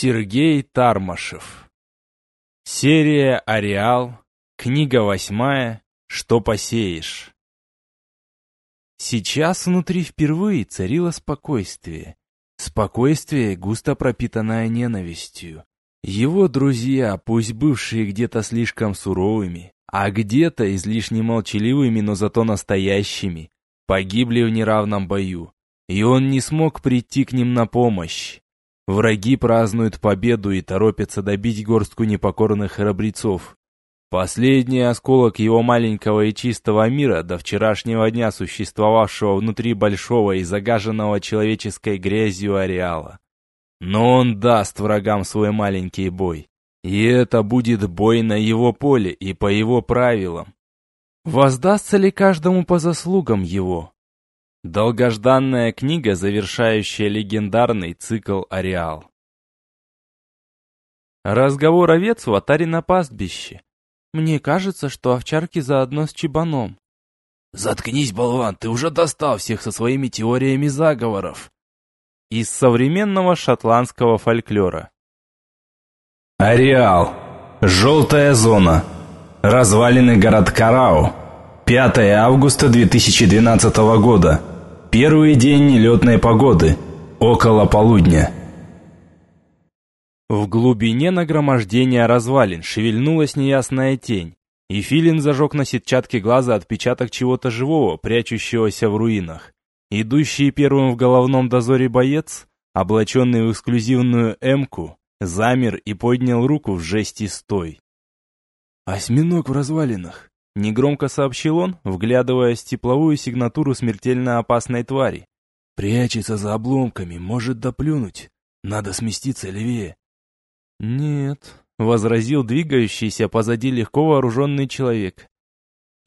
Сергей Тармашев. Серия «Ареал», книга восьмая «Что посеешь?». Сейчас внутри впервые царило спокойствие. Спокойствие, густо пропитанное ненавистью. Его друзья, пусть бывшие где-то слишком суровыми, а где-то излишне молчаливыми, но зато настоящими, погибли в неравном бою, и он не смог прийти к ним на помощь. Враги празднуют победу и торопятся добить горстку непокорных храбрецов. Последний осколок его маленького и чистого мира до вчерашнего дня существовавшего внутри большого и загаженного человеческой грязью ареала. Но он даст врагам свой маленький бой. И это будет бой на его поле и по его правилам. Воздастся ли каждому по заслугам его? Долгожданная книга, завершающая легендарный цикл «Ареал». Разговор овец в атаре на пастбище. Мне кажется, что овчарки заодно с чебаном. «Заткнись, болван, ты уже достал всех со своими теориями заговоров!» Из современного шотландского фольклора. Ареал. Желтая зона. Развалины городка Рау. 5 августа 2012 года. Первый день нелетной погоды. Около полудня. В глубине нагромождения развалин шевельнулась неясная тень, и Филин зажег на сетчатке глаза отпечаток чего-то живого, прячущегося в руинах. Идущий первым в головном дозоре боец, облаченный в эксклюзивную эмку, замер и поднял руку в жесте «Стой». «Осьминог в развалинах», Негромко сообщил он, вглядываясь в тепловую сигнатуру смертельно опасной твари. «Прячется за обломками, может доплюнуть. Надо сместиться левее». «Нет», — возразил двигающийся позади легко вооруженный человек.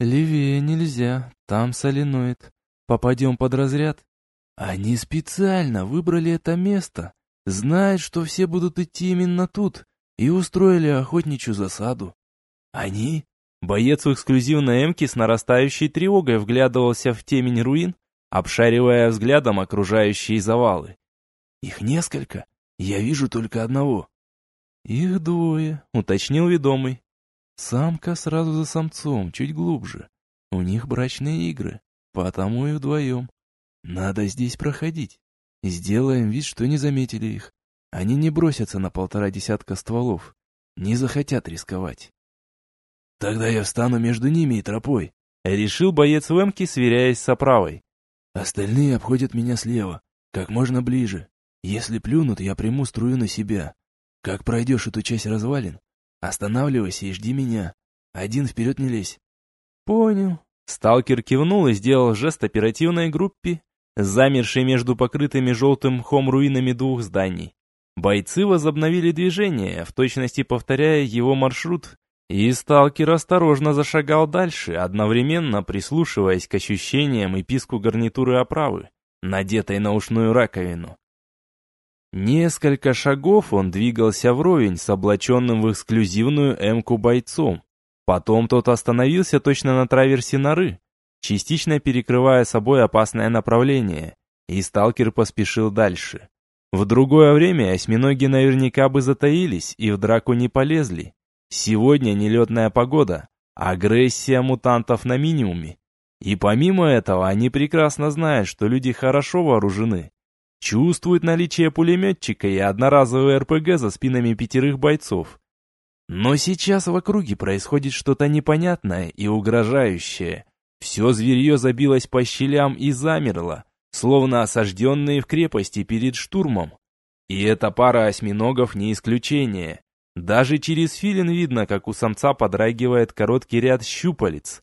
«Левее нельзя, там соленоид. Попадем под разряд». «Они специально выбрали это место, знают, что все будут идти именно тут, и устроили охотничью засаду. Они Боец в эксклюзивной эмке с нарастающей тревогой вглядывался в темень руин, обшаривая взглядом окружающие завалы. «Их несколько? Я вижу только одного». «Их двое», — уточнил ведомый. «Самка сразу за самцом, чуть глубже. У них брачные игры, потому и вдвоем. Надо здесь проходить. Сделаем вид, что не заметили их. Они не бросятся на полтора десятка стволов, не захотят рисковать». Тогда я встану между ними и тропой. Решил боец эмке, сверяясь с оправой. Остальные обходят меня слева, как можно ближе. Если плюнут, я приму струю на себя. Как пройдешь эту часть развалин, останавливайся и жди меня. Один вперед не лезь. Понял. Сталкер кивнул и сделал жест оперативной группе, замершей между покрытыми желтым мхом руинами двух зданий. Бойцы возобновили движение, в точности повторяя его маршрут, и сталкер осторожно зашагал дальше, одновременно прислушиваясь к ощущениям и писку гарнитуры оправы, надетой на ушную раковину. Несколько шагов он двигался вровень с облаченным в эксклюзивную эмку бойцом. Потом тот остановился точно на траверсе норы, частично перекрывая собой опасное направление, и сталкер поспешил дальше. В другое время осьминоги наверняка бы затаились и в драку не полезли, Сегодня нелетная погода, агрессия мутантов на минимуме. И помимо этого, они прекрасно знают, что люди хорошо вооружены. Чувствуют наличие пулеметчика и одноразовые РПГ за спинами пятерых бойцов. Но сейчас в округе происходит что-то непонятное и угрожающее. Все зверье забилось по щелям и замерло, словно осажденные в крепости перед штурмом. И эта пара осьминогов не исключение. Даже через филин видно, как у самца подрагивает короткий ряд щупалец.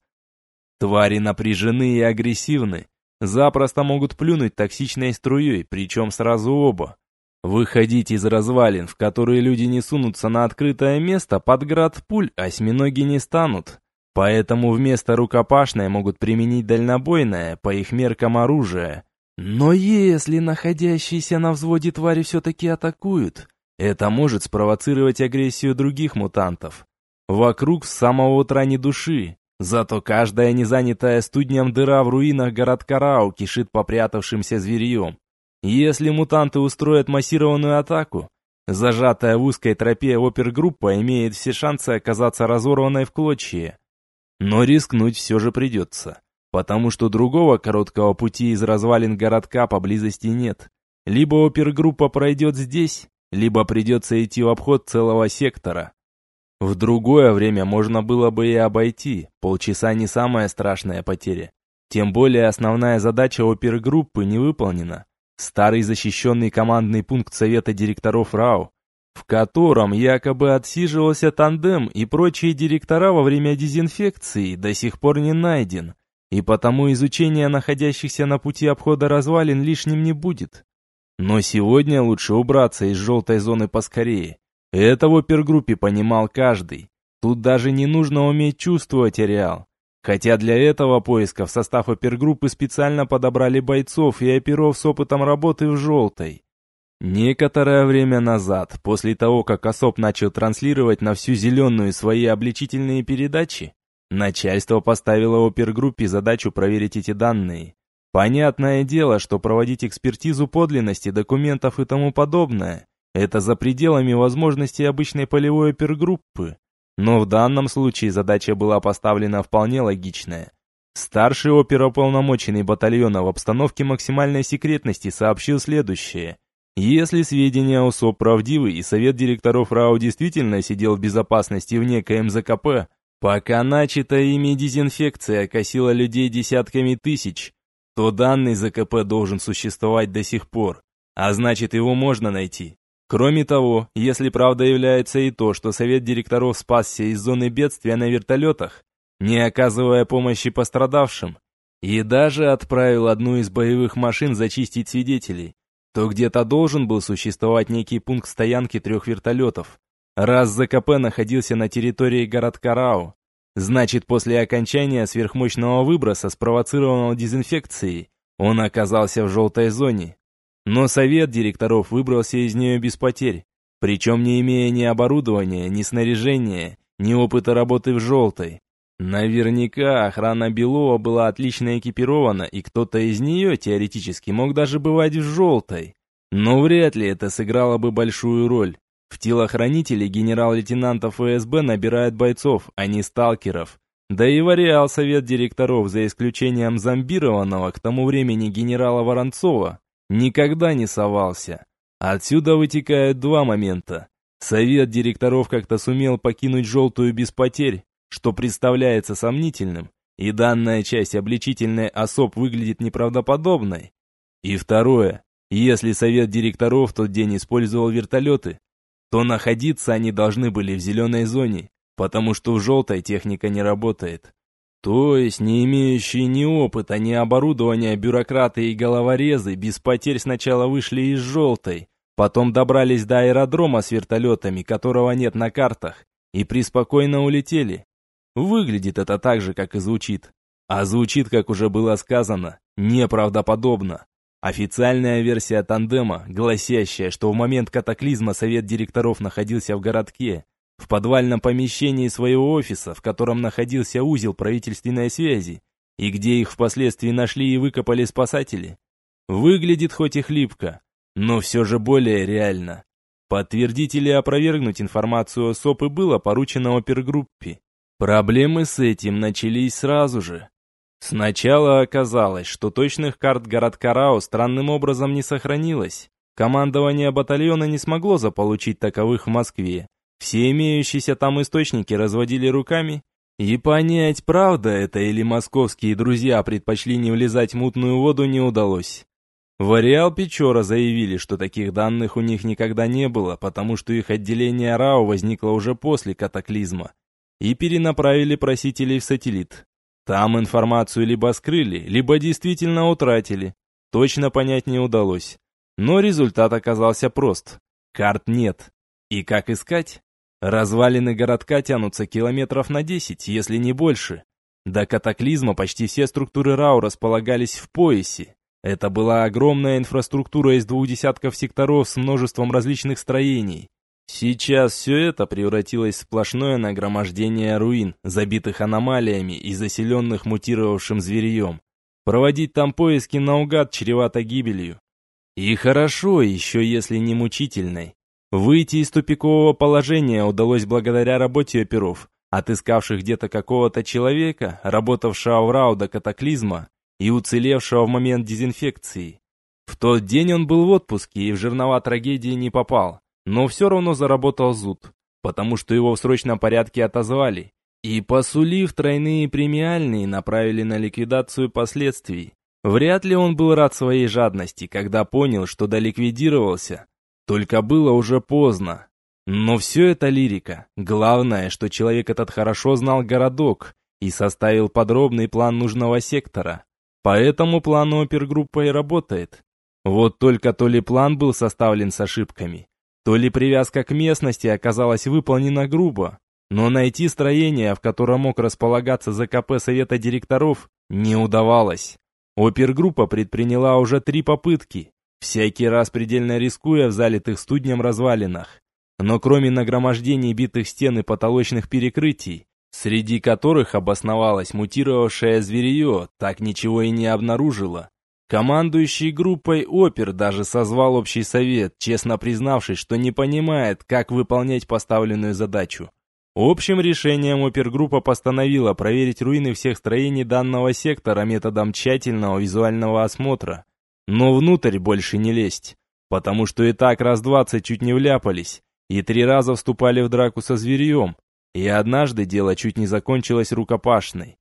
Твари напряжены и агрессивны. Запросто могут плюнуть токсичной струей, причем сразу оба. Выходить из развалин, в которые люди не сунутся на открытое место, под град пуль осьминоги не станут. Поэтому вместо рукопашной могут применить дальнобойное, по их меркам, оружие. Но если находящиеся на взводе твари все-таки атакуют, это может спровоцировать агрессию других мутантов. Вокруг с самого утра ни души. Зато каждая незанятая студнем дыра в руинах городка Рау кишит попрятавшимся зверьем. Если мутанты устроят массированную атаку, Зажатая в узкой тропе опергруппа имеет все шансы оказаться разорванной в клочья. Но рискнуть все же придется, потому что другого короткого пути из развалин городка поблизости нет. Либо опергруппа пройдет здесь, либо придется идти в обход целого сектора. В другое время можно было бы и обойти, полчаса не самая страшная потеря. Тем более основная задача опергруппы не выполнена. Старый защищенный командный пункт совета директоров РАО, в котором якобы отсиживался тандем и прочие директора во время дезинфекции, до сих пор не найден, и потому изучение находящихся на пути обхода развалин лишним не будет. Но сегодня лучше убраться из желтой зоны поскорее. Это в опергруппе понимал каждый. Тут даже не нужно уметь чувствовать ареал. Хотя для этого поиска в состав опергруппы специально подобрали бойцов и оперов с опытом работы в желтой. Некоторое время назад, после того, как особ начал транслировать на всю зеленую свои обличительные передачи, начальство поставило опергруппе задачу проверить эти данные. Понятное дело, что проводить экспертизу подлинности документов и тому подобное это за пределами возможностей обычной полевой опергруппы. Но в данном случае задача была поставлена вполне логичная. Старший оперуполномоченный батальона в обстановке максимальной секретности сообщил следующее. Если сведения о правдивы и совет директоров РАО действительно сидел в безопасности в некоем ЗКП, пока начатая ими дезинфекция косила людей десятками тысяч, то данный ЗКП должен существовать до сих пор, а значит его можно найти. Кроме того, если правда является и то, что совет директоров спасся из зоны бедствия на вертолетах, не оказывая помощи пострадавшим, и даже отправил одну из боевых машин зачистить свидетелей, то где-то должен был существовать некий пункт стоянки трех вертолетов. Раз ЗКП находился на территории городка Рау, значит после окончания сверхмощного выброса, спровоцированного дезинфекцией, он оказался в желтой зоне, но совет директоров выбрался из нее без потерь, причем не имея ни оборудования, ни снаряжения, ни опыта работы в желтой. Наверняка охрана Белова была отлично экипирована, и кто-то из нее теоретически мог даже бывать в желтой. Но вряд ли это сыграло бы большую роль. В телохранители генерал-лейтенантов ФСБ набирают бойцов, а не сталкеров. Да и вариал совет директоров, за исключением зомбированного к тому времени генерала Воронцова, никогда не совался. Отсюда вытекают два момента. Совет директоров как-то сумел покинуть желтую без потерь, что представляется сомнительным, и данная часть обличительной особ выглядит неправдоподобной. И второе, если совет директоров в тот день использовал вертолеты, то находиться они должны были в зеленой зоне, потому что в желтой техника не работает. То есть не имеющие ни опыта, ни оборудования бюрократы и головорезы без потерь сначала вышли из желтой, потом добрались до аэродрома с вертолетами, которого нет на картах, и преспокойно улетели. Выглядит это так же, как и звучит. А звучит, как уже было сказано, неправдоподобно. Официальная версия тандема, гласящая, что в момент катаклизма совет директоров находился в городке, в подвальном помещении своего офиса, в котором находился узел правительственной связи, и где их впоследствии нашли и выкопали спасатели. Выглядит хоть и хлипко, но все же более реально. Подтвердить или опровергнуть информацию о СОП и было поручено опергруппе. Проблемы с этим начались сразу же. Сначала оказалось, что точных карт городка Рао странным образом не сохранилось. Командование батальона не смогло заполучить таковых в Москве, все имеющиеся там источники разводили руками, и понять, правда это или московские друзья предпочли не влезать в мутную воду, не удалось. В Ареал Печора заявили, что таких данных у них никогда не было, потому что их отделение РАО возникло уже после катаклизма, и перенаправили просителей в сателлит. Там информацию либо скрыли, либо действительно утратили. Точно понять не удалось. Но результат оказался прост. Карт нет. И как искать? Развалины городка тянутся километров на 10, если не больше. До катаклизма почти все структуры РАУ располагались в поясе. Это была огромная инфраструктура из двух десятков секторов с множеством различных строений. Сейчас все это превратилось в сплошное нагромождение руин, забитых аномалиями и заселенных мутировавшим зверьем. Проводить там поиски наугад чревато гибелью. И хорошо, еще если не мучительной. Выйти из тупикового положения удалось благодаря работе оперов, отыскавших где-то какого-то человека, работавшего в РАУ до катаклизма и уцелевшего в момент дезинфекции. В тот день он был в отпуске и в жернова трагедии не попал, но все равно заработал зуд, потому что его в срочном порядке отозвали, и, посулив тройные премиальные, направили на ликвидацию последствий. Вряд ли он был рад своей жадности, когда понял, что доликвидировался. Только было уже поздно. Но все это лирика. Главное, что человек этот хорошо знал городок и составил подробный план нужного сектора. По этому плану опергруппа и работает. Вот только то ли план был составлен с ошибками, то ли привязка к местности оказалась выполнена грубо, но найти строение, в котором мог располагаться ЗКП Совета директоров, не удавалось. Опергруппа предприняла уже три попытки, всякий раз предельно рискуя в залитых студнем развалинах. Но кроме нагромождений битых стен и потолочных перекрытий, среди которых обосновалось мутировавшее зверье, так ничего и не обнаружило. Командующий группой опер даже созвал общий совет, честно признавшись, что не понимает, как выполнять поставленную задачу. Общим решением опергруппа постановила проверить руины всех строений данного сектора методом тщательного визуального осмотра, но внутрь больше не лезть, потому что и так раз двадцать чуть не вляпались, и три раза вступали в драку со зверьем, и однажды дело чуть не закончилось рукопашной.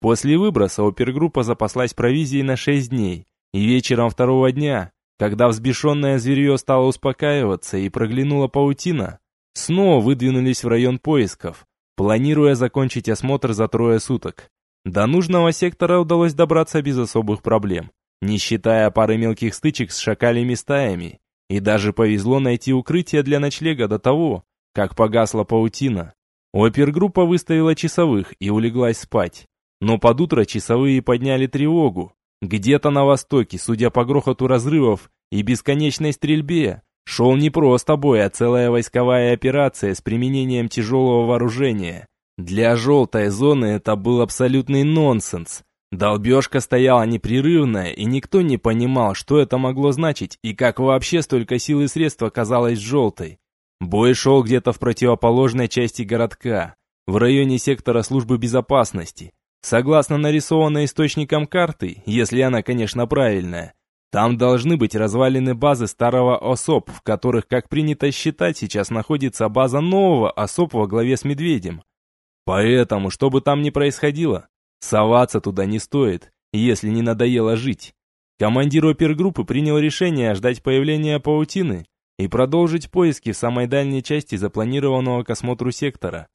После выброса опергруппа запаслась провизией на шесть дней, и вечером второго дня, когда взбешенное зверье стало успокаиваться и проглянула паутина, снова выдвинулись в район поисков, планируя закончить осмотр за трое суток. До нужного сектора удалось добраться без особых проблем, не считая пары мелких стычек с шакалями стаями, и даже повезло найти укрытие для ночлега до того, как погасла паутина. Опергруппа выставила часовых и улеглась спать. Но под утро часовые подняли тревогу. Где-то на востоке, судя по грохоту разрывов и бесконечной стрельбе, шел не просто бой, а целая войсковая операция с применением тяжелого вооружения. Для желтой зоны это был абсолютный нонсенс. Долбежка стояла непрерывная, и никто не понимал, что это могло значить и как вообще столько сил и средств оказалось желтой. Бой шел где-то в противоположной части городка, в районе сектора службы безопасности. Согласно нарисованной источникам карты, если она, конечно, правильная, там должны быть развалины базы старого ОСОП, в которых, как принято считать, сейчас находится база нового ОСОП во главе с Медведем. Поэтому, что бы там ни происходило, Соваться туда не стоит, если не надоело жить. Командир опергруппы принял решение ждать появления паутины и продолжить поиски в самой дальней части запланированного к осмотру сектора.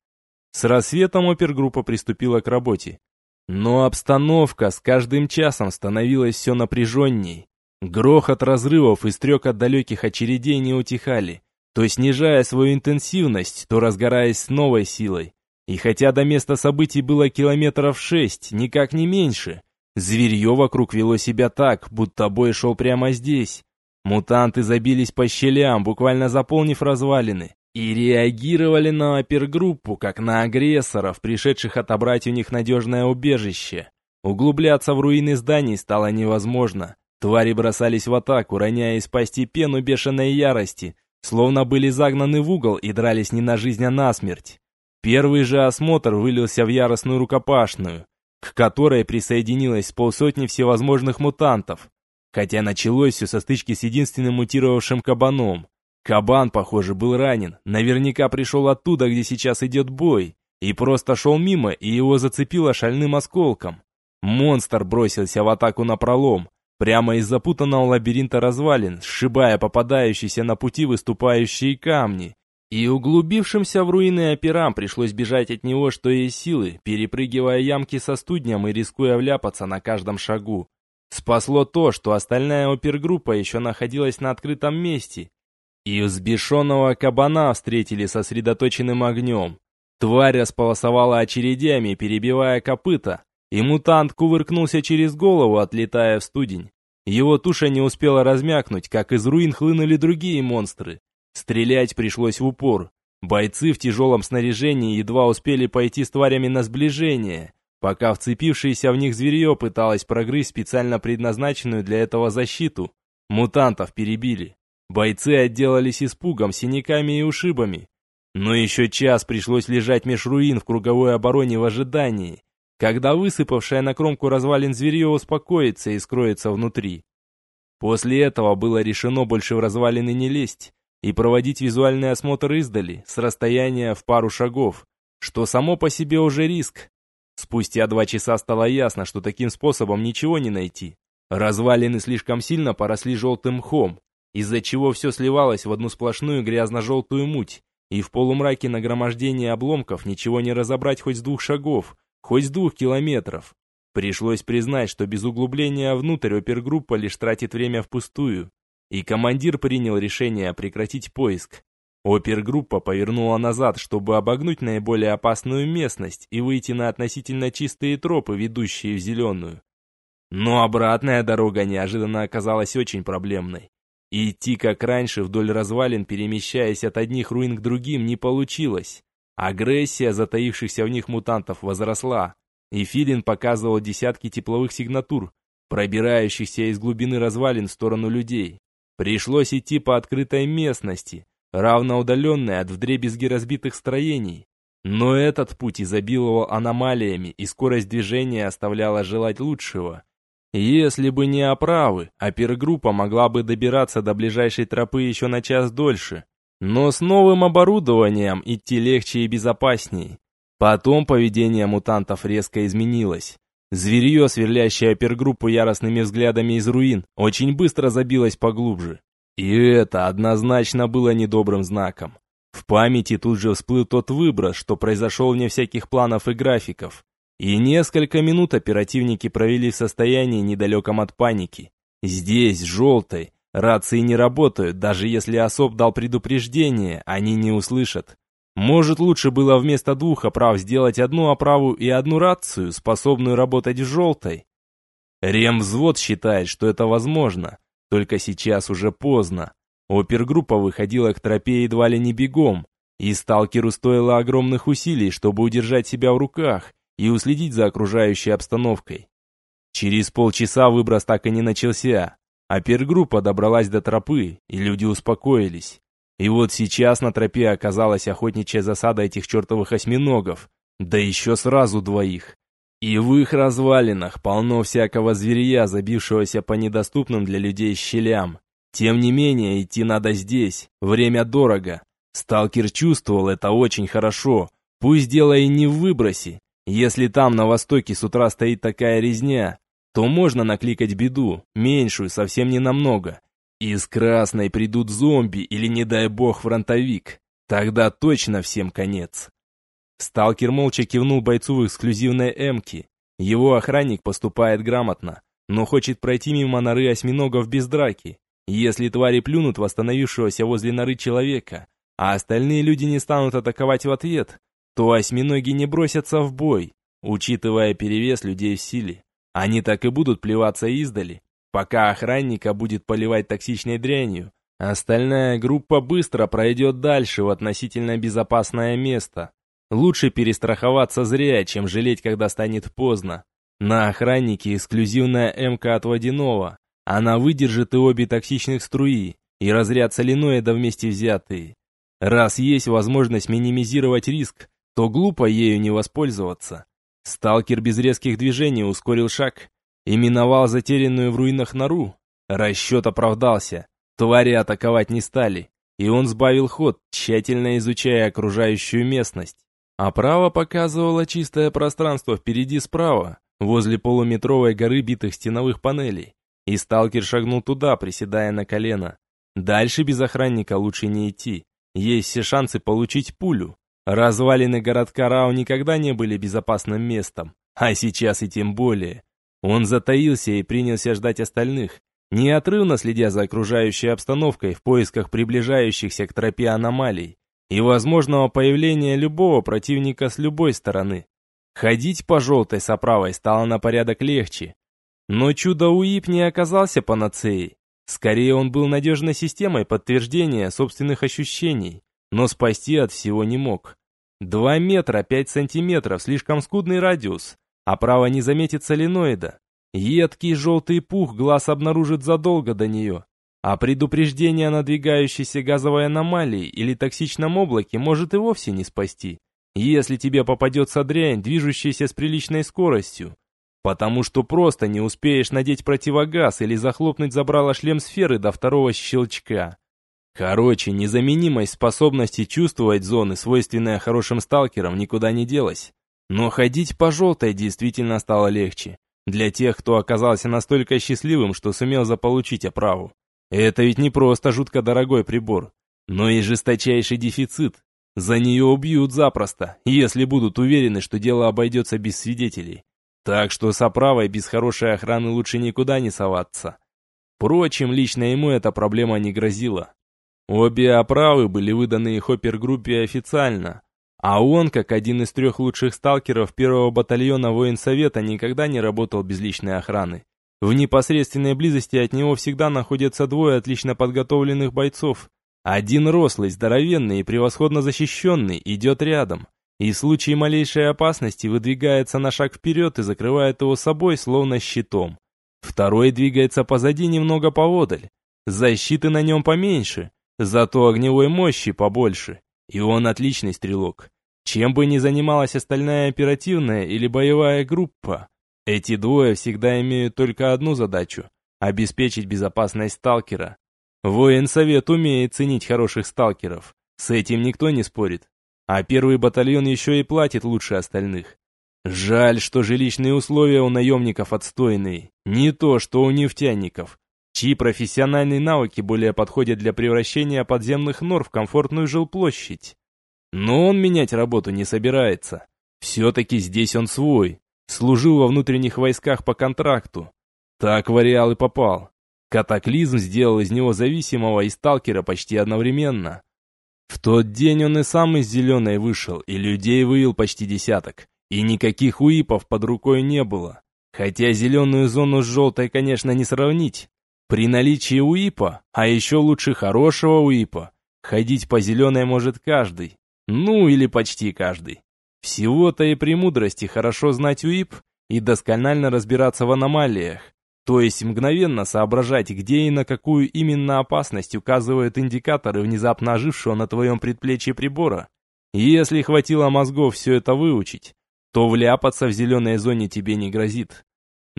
С рассветом опергруппа приступила к работе. Но обстановка с каждым часом становилась все напряженней. Грохот разрывов и стрек далеких очередей не утихали, то снижая свою интенсивность, то разгораясь с новой силой. И хотя до места событий было километров шесть, никак не меньше, зверье вокруг вело себя так, будто бой шел прямо здесь. Мутанты забились по щелям, буквально заполнив развалины, и реагировали на опергруппу, как на агрессоров, пришедших отобрать у них надежное убежище. Углубляться в руины зданий стало невозможно. Твари бросались в атаку, роняя из пасти пену бешеной ярости, словно были загнаны в угол и дрались не на жизнь, а на смерть. Первый же осмотр вылился в яростную рукопашную, к которой присоединилось полсотни всевозможных мутантов. Хотя началось все со стычки с единственным мутировавшим кабаном. Кабан, похоже, был ранен, наверняка пришел оттуда, где сейчас идет бой, и просто шел мимо, и его зацепило шальным осколком. Монстр бросился в атаку на пролом, прямо из запутанного лабиринта развалин, сшибая попадающиеся на пути выступающие камни, и углубившимся в руины операм пришлось бежать от него, что есть силы, перепрыгивая ямки со студнем и рискуя вляпаться на каждом шагу. Спасло то, что остальная опергруппа еще находилась на открытом месте. И взбешенного кабана встретили сосредоточенным огнем. Тварь располосовала очередями, перебивая копыта, и мутант кувыркнулся через голову, отлетая в студень. Его туша не успела размякнуть, как из руин хлынули другие монстры. Стрелять пришлось в упор. Бойцы в тяжелом снаряжении едва успели пойти с тварями на сближение, пока вцепившееся в них зверье пыталось прогрызть специально предназначенную для этого защиту. Мутантов перебили. Бойцы отделались испугом, синяками и ушибами. Но еще час пришлось лежать меж руин в круговой обороне в ожидании, когда высыпавшая на кромку развалин зверье успокоится и скроется внутри. После этого было решено больше в развалины не лезть и проводить визуальный осмотр издали, с расстояния в пару шагов, что само по себе уже риск. Спустя два часа стало ясно, что таким способом ничего не найти. Развалины слишком сильно поросли желтым мхом, из-за чего все сливалось в одну сплошную грязно-желтую муть, и в полумраке нагромождения обломков ничего не разобрать хоть с двух шагов, хоть с двух километров. Пришлось признать, что без углубления внутрь опергруппа лишь тратит время впустую, и командир принял решение прекратить поиск. Опергруппа повернула назад, чтобы обогнуть наиболее опасную местность и выйти на относительно чистые тропы, ведущие в зеленую. Но обратная дорога неожиданно оказалась очень проблемной. И идти как раньше вдоль развалин, перемещаясь от одних руин к другим, не получилось. Агрессия затаившихся в них мутантов возросла, и Филин показывал десятки тепловых сигнатур, пробирающихся из глубины развалин в сторону людей. Пришлось идти по открытой местности, равноудаленной от вдребезги разбитых строений. Но этот путь изобиловал аномалиями, и скорость движения оставляла желать лучшего. Если бы не оправы, опергруппа могла бы добираться до ближайшей тропы еще на час дольше. Но с новым оборудованием идти легче и безопасней. Потом поведение мутантов резко изменилось. Зверье, сверлящее опергруппу яростными взглядами из руин, очень быстро забилось поглубже. И это однозначно было недобрым знаком. В памяти тут же всплыл тот выброс, что произошел вне всяких планов и графиков. И несколько минут оперативники провели в состоянии недалеком от паники. Здесь, желтой, рации не работают, даже если особ дал предупреждение, они не услышат. Может, лучше было вместо двух оправ сделать одну оправу и одну рацию, способную работать в желтой? Ремвзвод считает, что это возможно, только сейчас уже поздно. Опергруппа выходила к тропе едва ли не бегом, и сталкеру стоило огромных усилий, чтобы удержать себя в руках и уследить за окружающей обстановкой. Через полчаса выброс так и не начался. Опергруппа добралась до тропы, и люди успокоились. И вот сейчас на тропе оказалась охотничья засада этих чертовых осьминогов, да еще сразу двоих. И в их развалинах полно всякого зверья, забившегося по недоступным для людей щелям. Тем не менее, идти надо здесь, время дорого. Сталкер чувствовал это очень хорошо, пусть дело и не в выбросе. Если там на востоке с утра стоит такая резня, то можно накликать беду, меньшую, совсем не намного. Из красной придут зомби или, не дай бог, фронтовик. Тогда точно всем конец. Сталкер молча кивнул бойцу в эксклюзивной эмке. Его охранник поступает грамотно, но хочет пройти мимо норы осьминогов без драки. Если твари плюнут в остановившегося возле норы человека, а остальные люди не станут атаковать в ответ, то осьминоги не бросятся в бой, учитывая перевес людей в силе. Они так и будут плеваться издали, Пока охранника будет поливать токсичной дрянью, остальная группа быстро пройдет дальше в относительно безопасное место. Лучше перестраховаться зря, чем жалеть, когда станет поздно. На охраннике эксклюзивная МК от водяного. Она выдержит и обе токсичных струи, и разряд соленоида вместе взятые. Раз есть возможность минимизировать риск, то глупо ею не воспользоваться. Сталкер без резких движений ускорил шаг и миновал затерянную в руинах нору. Расчет оправдался. Твари атаковать не стали, и он сбавил ход, тщательно изучая окружающую местность. А право показывало чистое пространство впереди справа, возле полуметровой горы битых стеновых панелей. И сталкер шагнул туда, приседая на колено. Дальше без охранника лучше не идти. Есть все шансы получить пулю. Развалины городка Рау никогда не были безопасным местом, а сейчас и тем более. Он затаился и принялся ждать остальных, неотрывно следя за окружающей обстановкой в поисках приближающихся к тропе аномалий и возможного появления любого противника с любой стороны. Ходить по желтой соправой стало на порядок легче. Но чудо-УИП не оказался панацеей. Скорее, он был надежной системой подтверждения собственных ощущений, но спасти от всего не мог. Два метра пять сантиметров, слишком скудный радиус, а право не заметит соленоида. Едкий желтый пух глаз обнаружит задолго до нее. А предупреждение о надвигающейся газовой аномалии или токсичном облаке может и вовсе не спасти, если тебе попадется дрянь, движущаяся с приличной скоростью. Потому что просто не успеешь надеть противогаз или захлопнуть забрало шлем сферы до второго щелчка. Короче, незаменимость способности чувствовать зоны, свойственная хорошим сталкерам, никуда не делась. Но ходить по желтой действительно стало легче. Для тех, кто оказался настолько счастливым, что сумел заполучить оправу. Это ведь не просто жутко дорогой прибор, но и жесточайший дефицит. За нее убьют запросто, если будут уверены, что дело обойдется без свидетелей. Так что с оправой без хорошей охраны лучше никуда не соваться. Впрочем, лично ему эта проблема не грозила. Обе оправы были выданы Хоппер-группе официально, а он, как один из трех лучших сталкеров первого батальона военсовета, никогда не работал без личной охраны. В непосредственной близости от него всегда находятся двое отлично подготовленных бойцов. Один рослый, здоровенный и превосходно защищенный идет рядом, и в случае малейшей опасности выдвигается на шаг вперед и закрывает его собой, словно щитом. Второй двигается позади немного поодаль. Защиты на нем поменьше, зато огневой мощи побольше. И он отличный стрелок. Чем бы ни занималась остальная оперативная или боевая группа, эти двое всегда имеют только одну задачу – обеспечить безопасность сталкера. Военсовет умеет ценить хороших сталкеров, с этим никто не спорит. А первый батальон еще и платит лучше остальных. Жаль, что жилищные условия у наемников отстойные, не то, что у нефтяников, чьи профессиональные навыки более подходят для превращения подземных нор в комфортную жилплощадь. Но он менять работу не собирается. Все-таки здесь он свой, Служил во внутренних войсках по контракту. Так в Ареал и попал. Катаклизм сделал из него зависимого и сталкера почти одновременно. В тот день он и сам из зеленой вышел, и людей вывел почти десяток. И никаких уипов под рукой не было. Хотя зеленую зону с желтой, конечно, не сравнить. При наличии уипа, а еще лучше хорошего уипа, ходить по зеленой может каждый. Ну, или почти каждый. Всего-то и премудрости хорошо знать УИП и досконально разбираться в аномалиях, то есть мгновенно соображать, где и на какую именно опасность указывают индикаторы внезапно ожившего на твоем предплечье прибора. Если хватило мозгов все это выучить, то вляпаться в зеленой зоне тебе не грозит.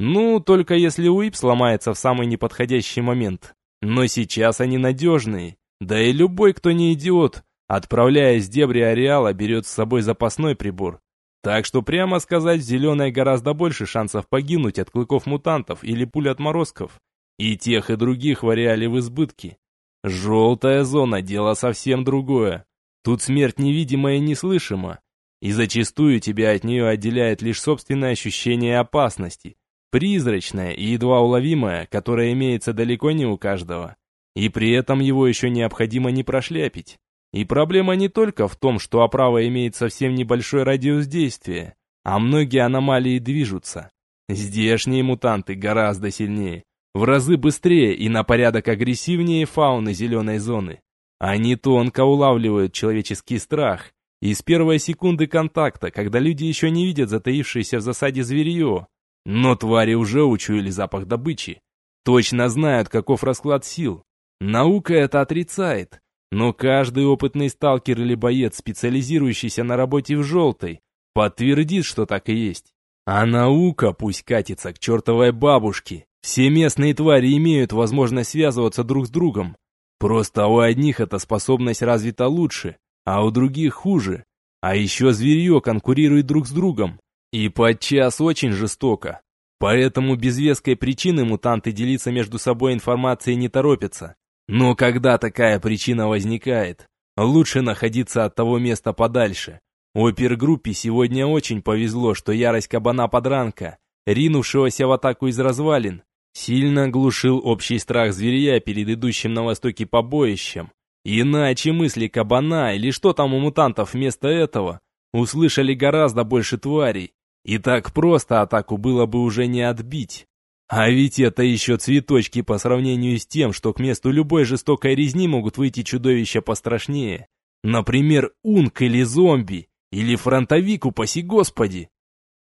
Ну, только если УИП сломается в самый неподходящий момент. Но сейчас они надежные. Да и любой, кто не идиот, Отправляясь в дебри ареала, берет с собой запасной прибор. Так что, прямо сказать, зеленой гораздо больше шансов погибнуть от клыков мутантов или пуль отморозков. И тех, и других в ареале в избытке. Желтая зона – дело совсем другое. Тут смерть невидима и неслышима. И зачастую тебя от нее отделяет лишь собственное ощущение опасности. Призрачное и едва уловимое, которое имеется далеко не у каждого. И при этом его еще необходимо не прошляпить. И проблема не только в том, что оправа имеет совсем небольшой радиус действия, а многие аномалии движутся. Здешние мутанты гораздо сильнее, в разы быстрее и на порядок агрессивнее фауны зеленой зоны. Они тонко улавливают человеческий страх, и с первой секунды контакта, когда люди еще не видят затаившееся в засаде зверье, но твари уже учуяли запах добычи, точно знают, каков расклад сил. Наука это отрицает, но каждый опытный сталкер или боец, специализирующийся на работе в желтой, подтвердит, что так и есть. А наука пусть катится к чертовой бабушке. Все местные твари имеют возможность связываться друг с другом. Просто у одних эта способность развита лучше, а у других хуже. А еще зверье конкурирует друг с другом. И подчас очень жестоко. Поэтому без веской причины мутанты делиться между собой информацией не торопятся. Но когда такая причина возникает, лучше находиться от того места подальше. Опергруппе сегодня очень повезло, что ярость кабана-подранка, ринувшегося в атаку из развалин, сильно глушил общий страх зверя перед идущим на востоке побоищем. Иначе мысли кабана или что там у мутантов вместо этого услышали гораздо больше тварей, и так просто атаку было бы уже не отбить. А ведь это еще цветочки по сравнению с тем, что к месту любой жестокой резни могут выйти чудовища пострашнее. Например, унк или зомби, или фронтовик, упаси господи.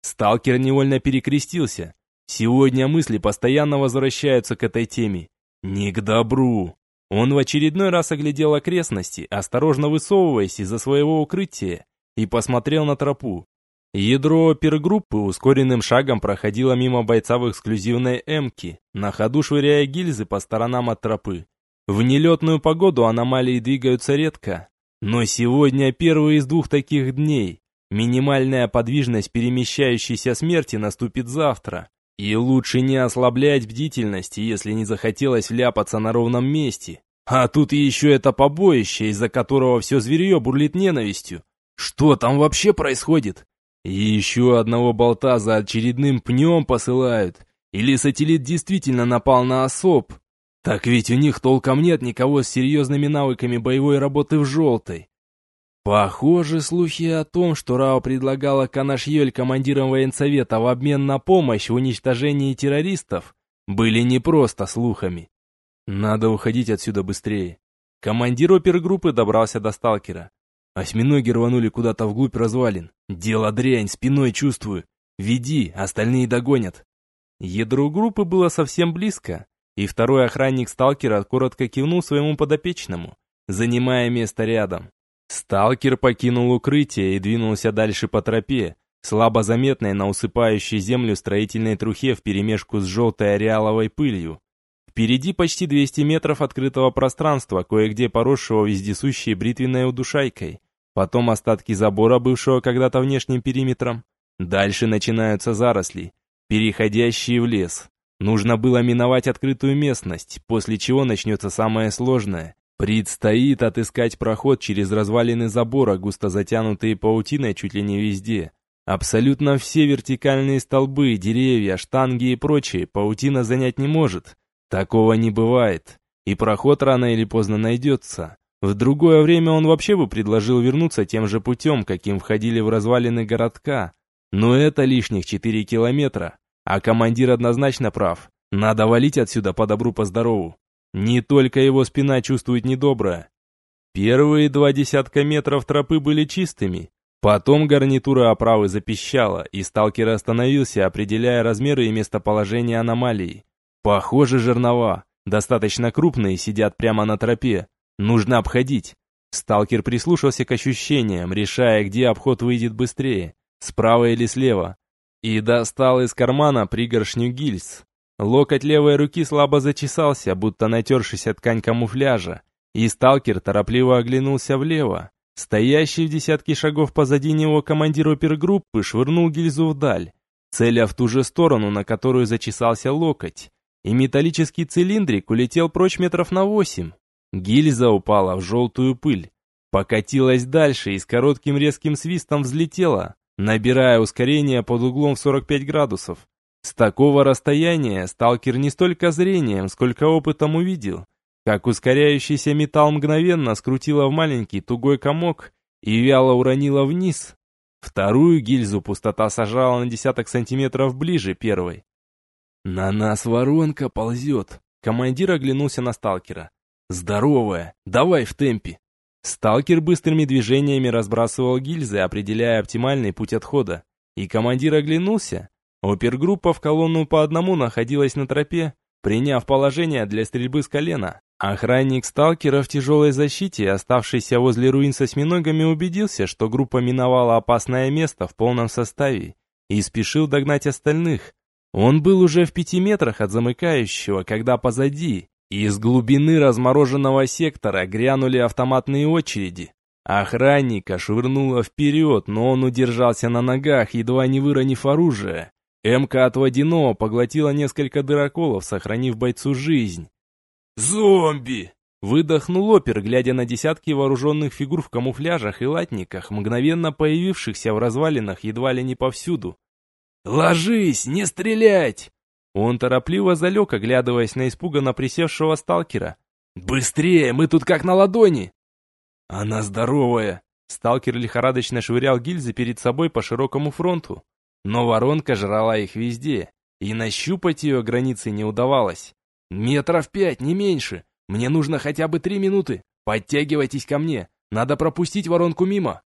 Сталкер невольно перекрестился. Сегодня мысли постоянно возвращаются к этой теме. Не к добру. Он в очередной раз оглядел окрестности, осторожно высовываясь из-за своего укрытия, и посмотрел на тропу. Ядро опергруппы ускоренным шагом проходило мимо бойца в эксклюзивной «Эмке», на ходу швыряя гильзы по сторонам от тропы. В нелетную погоду аномалии двигаются редко, но сегодня первый из двух таких дней. Минимальная подвижность перемещающейся смерти наступит завтра. И лучше не ослаблять бдительности, если не захотелось вляпаться на ровном месте. А тут еще это побоище, из-за которого все зверье бурлит ненавистью. Что там вообще происходит? И еще одного болта за очередным пнем посылают. Или сателлит действительно напал на особ. Так ведь у них толком нет никого с серьезными навыками боевой работы в желтой. Похоже, слухи о том, что Рао предлагала Канашьёль командирам военсовета в обмен на помощь в уничтожении террористов, были не просто слухами. Надо уходить отсюда быстрее. Командир опергруппы добрался до сталкера. Осьминоги рванули куда-то вглубь развалин. Дело дрянь, спиной чувствую. Веди, остальные догонят. Ядро группы было совсем близко, и второй охранник сталкера коротко кивнул своему подопечному, занимая место рядом. Сталкер покинул укрытие и двинулся дальше по тропе, слабо заметной на усыпающей землю строительной трухе вперемешку с желтой ареаловой пылью. Впереди почти 200 метров открытого пространства, кое-где поросшего вездесущей бритвенной удушайкой. Потом остатки забора, бывшего когда-то внешним периметром. Дальше начинаются заросли, переходящие в лес. Нужно было миновать открытую местность, после чего начнется самое сложное. Предстоит отыскать проход через развалины забора, густо затянутые паутиной чуть ли не везде. Абсолютно все вертикальные столбы, деревья, штанги и прочее паутина занять не может. Такого не бывает. И проход рано или поздно найдется. В другое время он вообще бы предложил вернуться тем же путем, каким входили в развалины городка. Но это лишних 4 километра. А командир однозначно прав. Надо валить отсюда по добру, по здорову. Не только его спина чувствует недоброе. Первые два десятка метров тропы были чистыми. Потом гарнитура оправы запищала, и сталкер остановился, определяя размеры и местоположение аномалии. Похоже, жернова, достаточно крупные, сидят прямо на тропе. Нужно обходить. Сталкер прислушался к ощущениям, решая, где обход выйдет быстрее, справа или слева и достал из кармана пригоршню гильз. Локоть левой руки слабо зачесался, будто натершись от ткань камуфляжа, и сталкер торопливо оглянулся влево. Стоящий в десятке шагов позади него командир опергруппы швырнул гильзу вдаль, целя в ту же сторону, на которую зачесался локоть, и металлический цилиндрик улетел прочь метров на восемь. Гильза упала в желтую пыль, покатилась дальше и с коротким резким свистом взлетела, набирая ускорение под углом в 45 градусов. С такого расстояния сталкер не столько зрением, сколько опытом увидел, как ускоряющийся металл мгновенно скрутило в маленький тугой комок и вяло уронило вниз. Вторую гильзу пустота сажала на десяток сантиметров ближе первой. «На нас воронка ползет!» Командир оглянулся на сталкера. «Здоровая! Давай в темпе!» Сталкер быстрыми движениями разбрасывал гильзы, определяя оптимальный путь отхода. И командир оглянулся. Опергруппа в колонну по одному находилась на тропе, приняв положение для стрельбы с колена. Охранник сталкера в тяжелой защите, оставшийся возле руин с осьминогами, убедился, что группа миновала опасное место в полном составе и спешил догнать остальных. Он был уже в пяти метрах от замыкающего, когда позади, из глубины размороженного сектора грянули автоматные очереди. Охранника швырнуло вперед, но он удержался на ногах, едва не выронив оружие. МК от водяного поглотила несколько дыроколов, сохранив бойцу жизнь. «Зомби!» Выдохнул опер, глядя на десятки вооруженных фигур в камуфляжах и латниках, мгновенно появившихся в развалинах едва ли не повсюду. «Ложись, не стрелять!» Он торопливо залег, оглядываясь на испуганно присевшего сталкера. «Быстрее, мы тут как на ладони!» «Она здоровая!» Сталкер лихорадочно швырял гильзы перед собой по широкому фронту. Но воронка жрала их везде, и нащупать ее границы не удавалось. «Метров пять, не меньше! Мне нужно хотя бы три минуты! Подтягивайтесь ко мне! Надо пропустить воронку мимо!»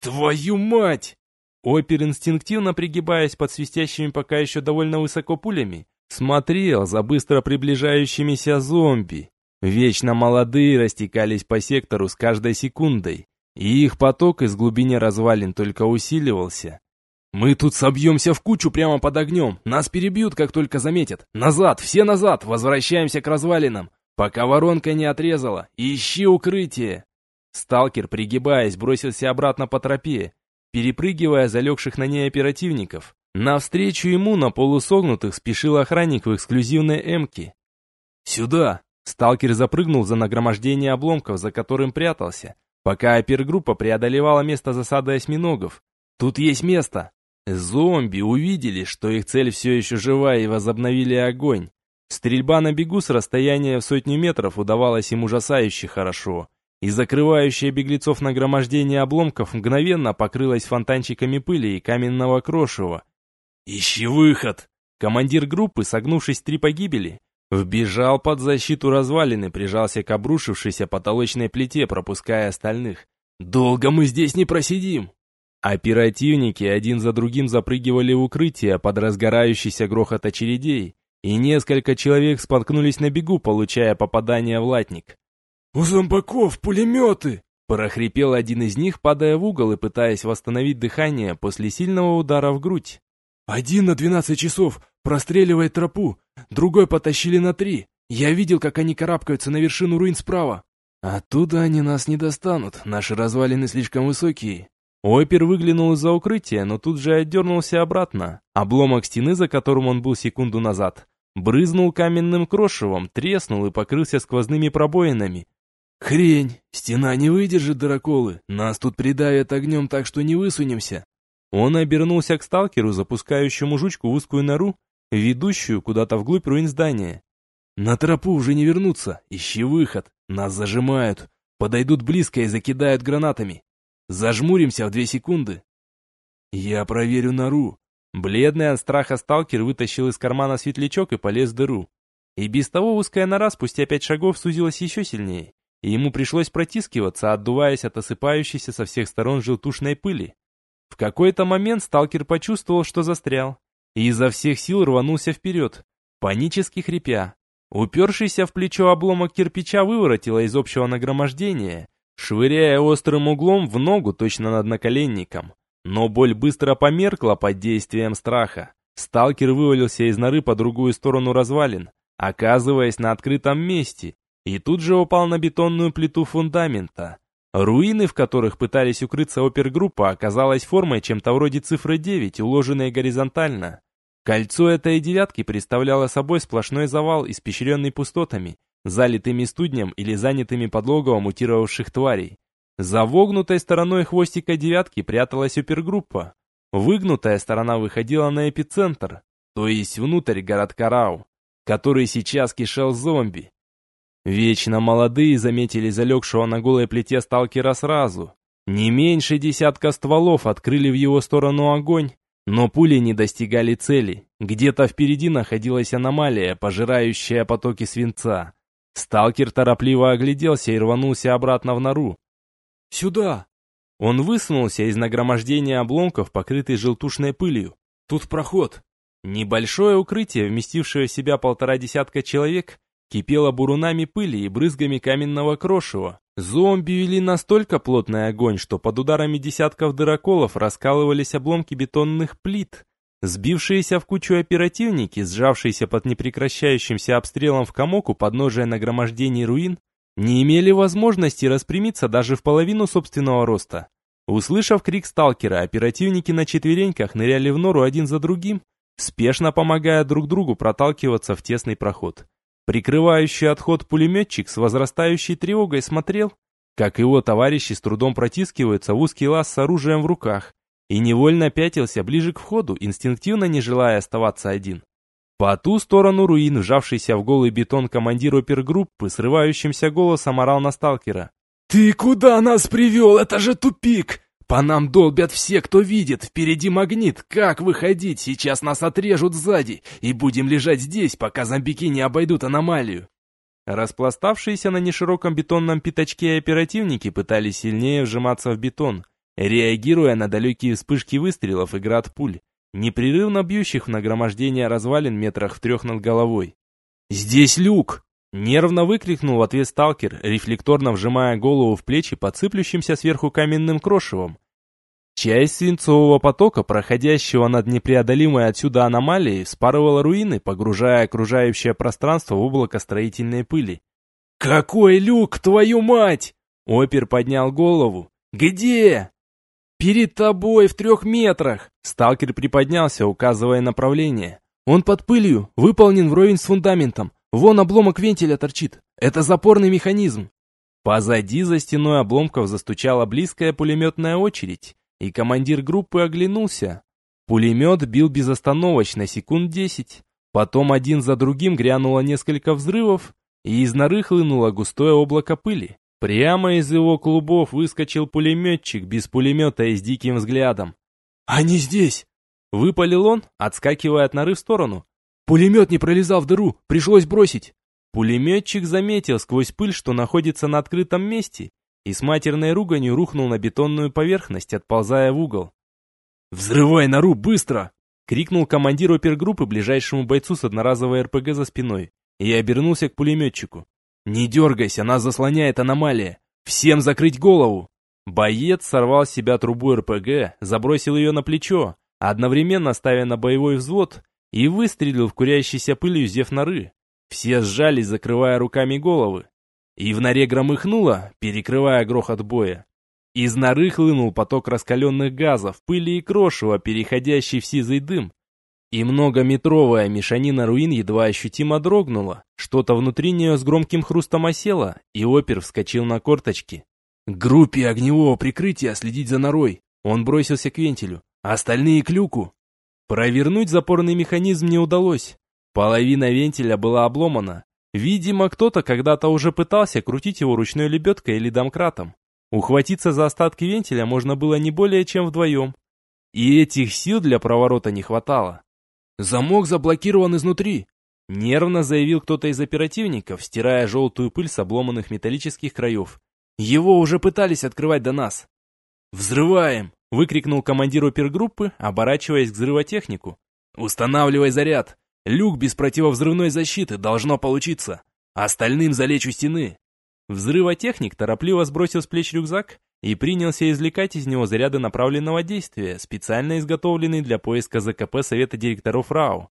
«Твою мать!» Опер, инстинктивно пригибаясь под свистящими пока еще довольно высоко пулями, Смотрел за быстро приближающимися зомби. Вечно молодые растекались по сектору с каждой секундой, и их поток из глубины развалин только усиливался. «Мы тут собьемся в кучу прямо под огнем, нас перебьют, как только заметят. Назад, все назад, возвращаемся к развалинам, пока воронка не отрезала, ищи укрытие!» Сталкер, пригибаясь, бросился обратно по тропе, перепрыгивая залегших на ней оперативников. Навстречу ему на полусогнутых спешил охранник в эксклюзивной эмке. «Сюда!» Сталкер запрыгнул за нагромождение обломков, за которым прятался, пока опергруппа преодолевала место засады осьминогов. «Тут есть место!» Зомби увидели, что их цель все еще жива и возобновили огонь. Стрельба на бегу с расстояния в сотню метров удавалась им ужасающе хорошо, и закрывающее беглецов нагромождение обломков мгновенно покрылось фонтанчиками пыли и каменного крошева, «Ищи выход!» Командир группы, согнувшись три погибели, вбежал под защиту развалины, прижался к обрушившейся потолочной плите, пропуская остальных. «Долго мы здесь не просидим!» Оперативники один за другим запрыгивали в укрытие под разгорающийся грохот очередей, и несколько человек споткнулись на бегу, получая попадание в латник. «У зомбаков пулеметы!» прохрипел один из них, падая в угол и пытаясь восстановить дыхание после сильного удара в грудь. Один на двенадцать часов простреливает тропу, другой потащили на три. Я видел, как они карабкаются на вершину руин справа. Оттуда они нас не достанут, наши развалины слишком высокие. Опер выглянул из-за укрытия, но тут же отдернулся обратно. Обломок стены, за которым он был секунду назад, брызнул каменным крошевом, треснул и покрылся сквозными пробоинами. «Хрень! Стена не выдержит, дыроколы! Нас тут придавят огнем так, что не высунемся!» Он обернулся к сталкеру, запускающему жучку в узкую нору, ведущую куда-то вглубь руин здания. «На тропу уже не вернуться. Ищи выход. Нас зажимают. Подойдут близко и закидают гранатами. Зажмуримся в две секунды». «Я проверю нору». Бледный от страха сталкер вытащил из кармана светлячок и полез в дыру. И без того узкая нора спустя пять шагов сузилась еще сильнее, и ему пришлось протискиваться, отдуваясь от осыпающейся со всех сторон желтушной пыли. В какой-то момент сталкер почувствовал, что застрял, и изо всех сил рванулся вперед, панически хрипя. Упершийся в плечо обломок кирпича выворотило из общего нагромождения, швыряя острым углом в ногу точно над наколенником. Но боль быстро померкла под действием страха. Сталкер вывалился из норы по другую сторону развалин, оказываясь на открытом месте, и тут же упал на бетонную плиту фундамента. Руины, в которых пытались укрыться опергруппа, оказалась формой чем-то вроде цифры 9, уложенной горизонтально. Кольцо этой девятки представляло собой сплошной завал, испещренный пустотами, залитыми студнем или занятыми подлогом мутировавших тварей. За вогнутой стороной хвостика девятки пряталась опергруппа. Выгнутая сторона выходила на эпицентр, то есть внутрь городка Рау, который сейчас кишел зомби. Вечно молодые заметили залегшего на голой плите сталкера сразу. Не меньше десятка стволов открыли в его сторону огонь, но пули не достигали цели. Где-то впереди находилась аномалия, пожирающая потоки свинца. Сталкер торопливо огляделся и рванулся обратно в нору. «Сюда!» Он высунулся из нагромождения обломков, покрытой желтушной пылью. «Тут проход!» Небольшое укрытие, вместившее в себя полтора десятка человек, кипела бурунами пыли и брызгами каменного крошева. Зомби вели настолько плотный огонь, что под ударами десятков дыроколов раскалывались обломки бетонных плит. Сбившиеся в кучу оперативники, сжавшиеся под непрекращающимся обстрелом в комок у подножия нагромождений руин, не имели возможности распрямиться даже в половину собственного роста. Услышав крик сталкера, оперативники на четвереньках ныряли в нору один за другим, спешно помогая друг другу проталкиваться в тесный проход. Прикрывающий отход пулеметчик с возрастающей тревогой смотрел, как его товарищи с трудом протискиваются в узкий лаз с оружием в руках, и невольно пятился ближе к входу, инстинктивно не желая оставаться один. По ту сторону руин, вжавшийся в голый бетон командир опергруппы, срывающимся голосом орал на сталкера. «Ты куда нас привел? Это же тупик! По нам долбят все, кто видит. Впереди магнит. Как выходить? Сейчас нас отрежут сзади. И будем лежать здесь, пока зомбики не обойдут аномалию. Распластавшиеся на нешироком бетонном пятачке оперативники пытались сильнее вжиматься в бетон, реагируя на далекие вспышки выстрелов и град пуль. непрерывно бьющих в нагромождение развалин метрах в трех над головой. «Здесь люк!» Нервно выкрикнул в ответ сталкер, рефлекторно вжимая голову в плечи подсыплющимся сверху каменным крошевом. Часть свинцового потока, проходящего над непреодолимой отсюда аномалией, спарывала руины, погружая окружающее пространство в облако строительной пыли. «Какой люк, твою мать!» Опер поднял голову. «Где?» «Перед тобой, в трех метрах!» Сталкер приподнялся, указывая направление. «Он под пылью, выполнен вровень с фундаментом. Вон обломок вентиля торчит. Это запорный механизм. Позади за стеной обломков застучала близкая пулеметная очередь, и командир группы оглянулся. Пулемет бил безостановочно секунд десять. Потом один за другим грянуло несколько взрывов, и из норы хлынуло густое облако пыли. Прямо из его клубов выскочил пулеметчик без пулемета и с диким взглядом. «Они здесь!» Выпалил он, отскакивая от норы в сторону. Пулемет не пролезал в дыру, пришлось бросить. Пулеметчик заметил сквозь пыль, что находится на открытом месте, и с матерной руганью рухнул на бетонную поверхность, отползая в угол. «Взрывай нору, быстро!» — крикнул командир опергруппы ближайшему бойцу с одноразовой РПГ за спиной, и обернулся к пулеметчику. «Не дергайся, нас заслоняет аномалия! Всем закрыть голову!» Боец сорвал с себя трубу РПГ, забросил ее на плечо, одновременно ставя на боевой взвод и выстрелил в курящийся пылью зев норы. Все сжались, закрывая руками головы. И в норе громыхнуло, перекрывая грохот боя. Из норы хлынул поток раскаленных газов, пыли и крошева, переходящий в сизый дым. И многометровая мешанина руин едва ощутимо дрогнула. Что-то внутри нее с громким хрустом осело, и опер вскочил на корточки. Группе огневого прикрытия следить за норой. Он бросился к вентилю. Остальные к люку. Провернуть запорный механизм не удалось. Половина вентиля была обломана. Видимо, кто-то когда-то уже пытался крутить его ручной лебедкой или домкратом. Ухватиться за остатки вентиля можно было не более чем вдвоем. И этих сил для проворота не хватало. «Замок заблокирован изнутри», — нервно заявил кто-то из оперативников, стирая желтую пыль с обломанных металлических краев. «Его уже пытались открывать до нас». «Взрываем!» Выкрикнул командир опергруппы, оборачиваясь к взрывотехнику. «Устанавливай заряд! Люк без противовзрывной защиты должно получиться! Остальным залечь у стены!» Взрывотехник торопливо сбросил с плеч рюкзак и принялся извлекать из него заряды направленного действия, специально изготовленные для поиска ЗКП Совета директоров РАУ.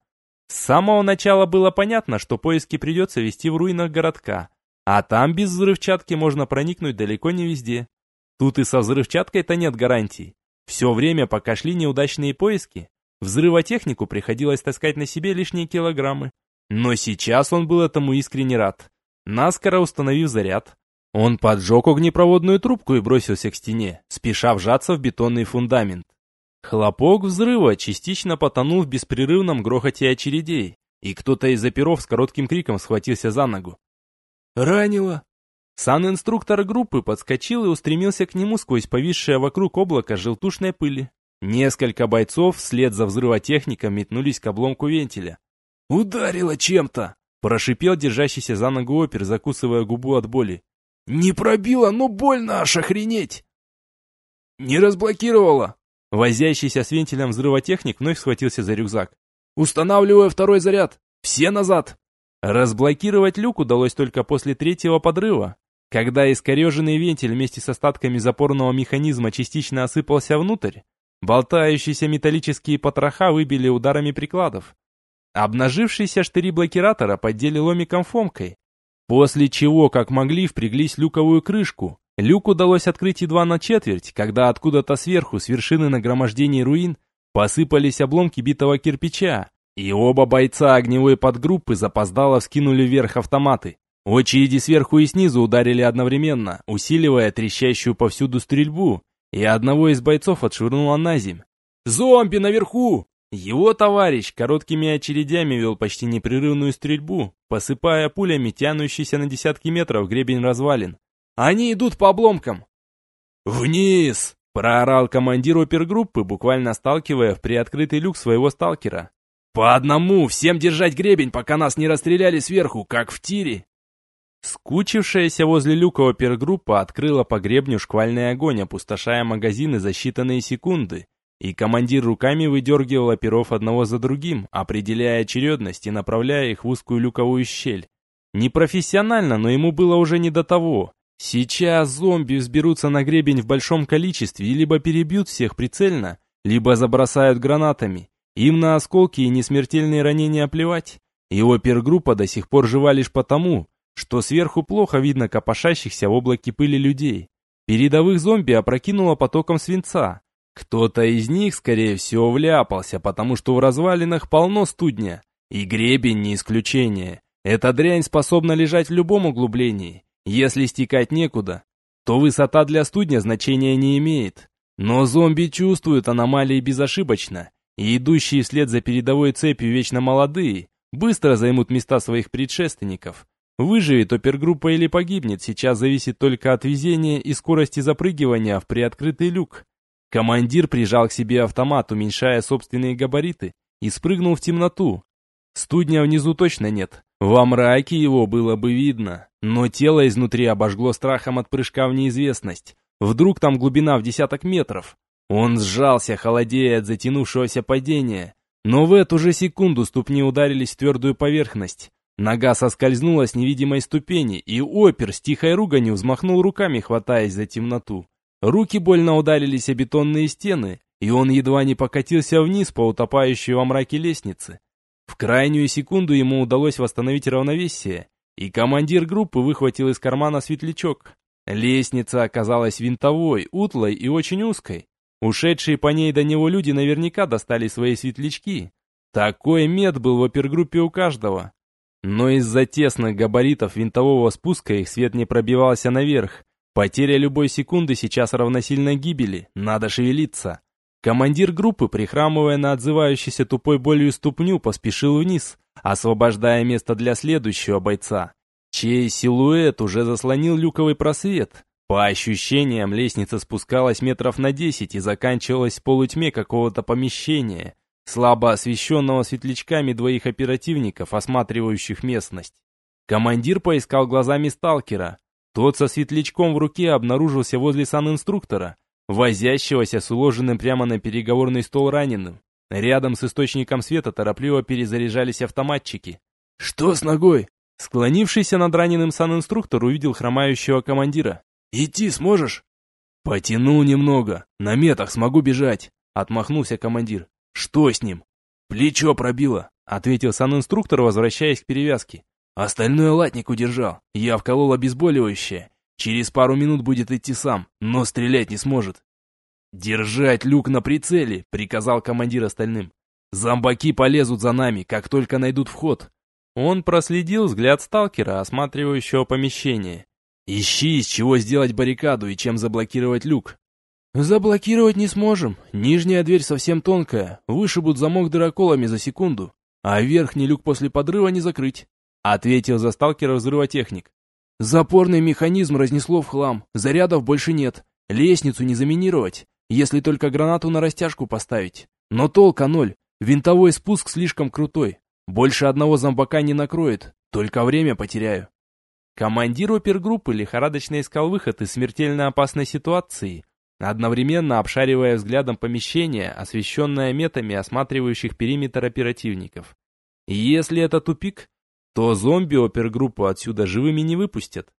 С самого начала было понятно, что поиски придется вести в руинах городка, а там без взрывчатки можно проникнуть далеко не везде. Тут и со взрывчаткой-то нет гарантий. Все время, пока шли неудачные поиски, взрывотехнику приходилось таскать на себе лишние килограммы. Но сейчас он был этому искренне рад. Наскоро установив заряд, он поджег огнепроводную трубку и бросился к стене, спеша вжаться в бетонный фундамент. Хлопок взрыва частично потонул в беспрерывном грохоте очередей, и кто-то из оперов с коротким криком схватился за ногу. «Ранило!» Сан-инструктор группы подскочил и устремился к нему сквозь повисшее вокруг облако желтушной пыли. Несколько бойцов вслед за взрывотехником метнулись к обломку вентиля. «Ударило чем-то!» – прошипел держащийся за ногу опер, закусывая губу от боли. «Не пробило, но больно аж охренеть!» «Не разблокировало!» Возящийся с вентилем взрывотехник вновь схватился за рюкзак. «Устанавливаю второй заряд! Все назад!» Разблокировать люк удалось только после третьего подрыва, когда искореженный вентиль вместе с остатками запорного механизма частично осыпался внутрь, болтающиеся металлические потроха выбили ударами прикладов. Обнажившиеся штыри блокиратора поддели ломиком-фомкой, после чего, как могли, впряглись люковую крышку. Люк удалось открыть едва на четверть, когда откуда-то сверху, с вершины нагромождений руин, посыпались обломки битого кирпича, и оба бойца огневой подгруппы запоздало вскинули вверх автоматы. Очереди сверху и снизу ударили одновременно, усиливая трещащую повсюду стрельбу, и одного из бойцов отшвырнуло на земь. «Зомби наверху!» Его товарищ короткими очередями вел почти непрерывную стрельбу, посыпая пулями тянущийся на десятки метров гребень развалин. «Они идут по обломкам!» «Вниз!» – проорал командир опергруппы, буквально сталкивая в приоткрытый люк своего сталкера. «По одному! Всем держать гребень, пока нас не расстреляли сверху, как в тире!» Скучившаяся возле люка опергруппа открыла по гребню шквальный огонь, опустошая магазины за считанные секунды, и командир руками выдергивал оперов одного за другим, определяя очередность и направляя их в узкую люковую щель. Непрофессионально, но ему было уже не до того. Сейчас зомби взберутся на гребень в большом количестве и либо перебьют всех прицельно, либо забросают гранатами. Им на осколки и несмертельные ранения плевать. И опергруппа до сих пор жива лишь потому, что сверху плохо видно копошащихся в облаке пыли людей. Передовых зомби опрокинуло потоком свинца. Кто-то из них, скорее всего, вляпался, потому что в развалинах полно студня. И гребень не исключение. Эта дрянь способна лежать в любом углублении. Если стекать некуда, то высота для студня значения не имеет. Но зомби чувствуют аномалии безошибочно, и идущие вслед за передовой цепью вечно молодые быстро займут места своих предшественников. Выживет опергруппа или погибнет, сейчас зависит только от везения и скорости запрыгивания в приоткрытый люк. Командир прижал к себе автомат, уменьшая собственные габариты, и спрыгнул в темноту. Студня внизу точно нет. Во мраке его было бы видно, но тело изнутри обожгло страхом от прыжка в неизвестность. Вдруг там глубина в десяток метров. Он сжался, холодея от затянувшегося падения. Но в эту же секунду ступни ударились в твердую поверхность. Нога соскользнула с невидимой ступени, и опер с тихой руганью взмахнул руками, хватаясь за темноту. Руки больно ударились о бетонные стены, и он едва не покатился вниз по утопающей во мраке лестнице. В крайнюю секунду ему удалось восстановить равновесие, и командир группы выхватил из кармана светлячок. Лестница оказалась винтовой, утлой и очень узкой. Ушедшие по ней до него люди наверняка достали свои светлячки. Такой мед был в опергруппе у каждого. Но из-за тесных габаритов винтового спуска их свет не пробивался наверх, Потеря любой секунды сейчас равносильно гибели, надо шевелиться. Командир группы, прихрамывая на отзывающейся тупой болью ступню, поспешил вниз, освобождая место для следующего бойца, чей силуэт уже заслонил люковый просвет. По ощущениям, лестница спускалась метров на десять и заканчивалась в полутьме какого-то помещения, слабо освещенного светлячками двоих оперативников, осматривающих местность. Командир поискал глазами сталкера, тот со светлячком в руке обнаружился возле санинструктора, возящегося с уложенным прямо на переговорный стол раненым. Рядом с источником света торопливо перезаряжались автоматчики. «Что с ногой?» Склонившийся над раненым санинструктор увидел хромающего командира. «Идти сможешь?» «Потянул немного. На метах смогу бежать», — отмахнулся командир. «Что с ним?» «Плечо пробило», — ответил санинструктор, возвращаясь к перевязке. Остальное латник удержал. Я вколол обезболивающее. Через пару минут будет идти сам, но стрелять не сможет. «Держать люк на прицеле», — приказал командир остальным. «Зомбаки полезут за нами, как только найдут вход». Он проследил взгляд сталкера, осматривающего помещение. «Ищи, из чего сделать баррикаду и чем заблокировать люк». «Заблокировать не сможем. Нижняя дверь совсем тонкая. Вышибут замок дыроколами за секунду. А верхний люк после подрыва не закрыть. Ответил за сталкера взрывотехник. Запорный механизм разнесло в хлам, зарядов больше нет. Лестницу не заминировать, если только гранату на растяжку поставить. Но толка ноль, винтовой спуск слишком крутой. Больше одного зомбака не накроет, только время потеряю. Командир опергруппы лихорадочно искал выход из смертельно опасной ситуации, одновременно обшаривая взглядом помещение, освещенное метами осматривающих периметр оперативников. Если это тупик, то зомби-опергруппу отсюда живыми не выпустят.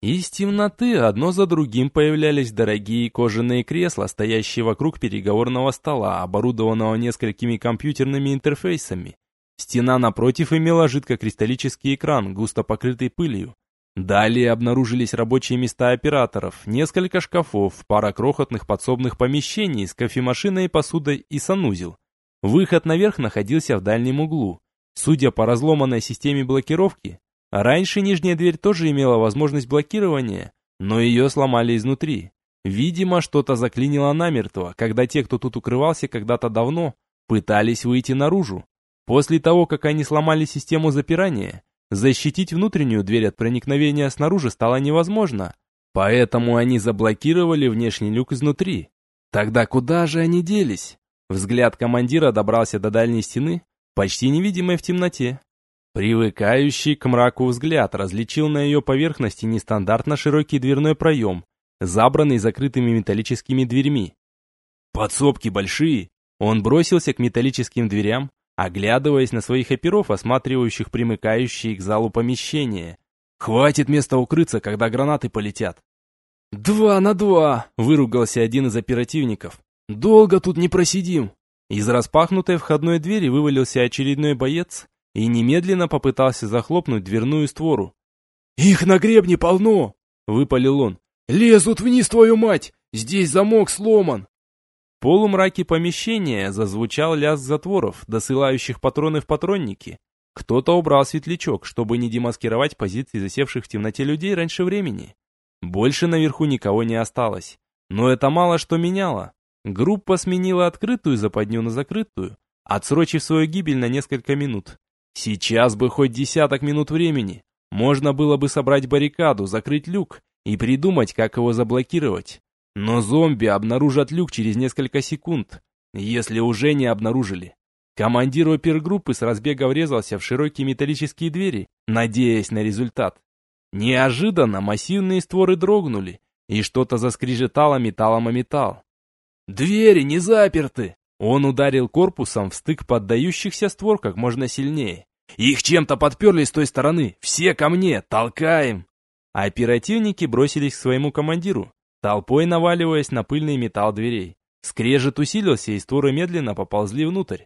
Из темноты одно за другим появлялись дорогие кожаные кресла, стоящие вокруг переговорного стола, оборудованного несколькими компьютерными интерфейсами. Стена напротив имела жидкокристаллический экран, густо покрытый пылью. Далее обнаружились рабочие места операторов, несколько шкафов, пара крохотных подсобных помещений с кофемашиной, посудой и санузел. Выход наверх находился в дальнем углу. Судя по разломанной системе блокировки, раньше нижняя дверь тоже имела возможность блокирования, но ее сломали изнутри. Видимо, что-то заклинило намертво, когда те, кто тут укрывался когда-то давно, пытались выйти наружу. После того, как они сломали систему запирания, защитить внутреннюю дверь от проникновения снаружи стало невозможно, поэтому они заблокировали внешний люк изнутри. Тогда куда же они делись? Взгляд командира добрался до дальней стены, почти невидимой в темноте. Привыкающий к мраку взгляд различил на ее поверхности нестандартно широкий дверной проем, забранный закрытыми металлическими дверьми. Подсобки большие. Он бросился к металлическим дверям, оглядываясь на своих оперов, осматривающих примыкающие к залу помещения. Хватит места укрыться, когда гранаты полетят. «Два на два!» — выругался один из оперативников. «Долго тут не просидим!» Из распахнутой входной двери вывалился очередной боец и немедленно попытался захлопнуть дверную створу. «Их на гребне полно!» — выпалил он. «Лезут вниз, твою мать! Здесь замок сломан!» Полумраке помещения зазвучал лязг затворов, досылающих патроны в патронники. Кто-то убрал светлячок, чтобы не демаскировать позиции засевших в темноте людей раньше времени. Больше наверху никого не осталось. Но это мало что меняло. Группа сменила открытую западню на закрытую, отсрочив свою гибель на несколько минут. Сейчас бы хоть десяток минут времени. Можно было бы собрать баррикаду, закрыть люк и придумать, как его заблокировать. Но зомби обнаружат люк через несколько секунд, если уже не обнаружили. Командир опергруппы с разбега врезался в широкие металлические двери, надеясь на результат. Неожиданно массивные створы дрогнули, и что-то заскрежетало металлом о металл. «Двери не заперты!» Он ударил корпусом в стык поддающихся створ как можно сильнее. «Их чем-то подперли с той стороны! Все ко мне! Толкаем!» Оперативники бросились к своему командиру, толпой наваливаясь на пыльный металл дверей. Скрежет усилился, и створы медленно поползли внутрь.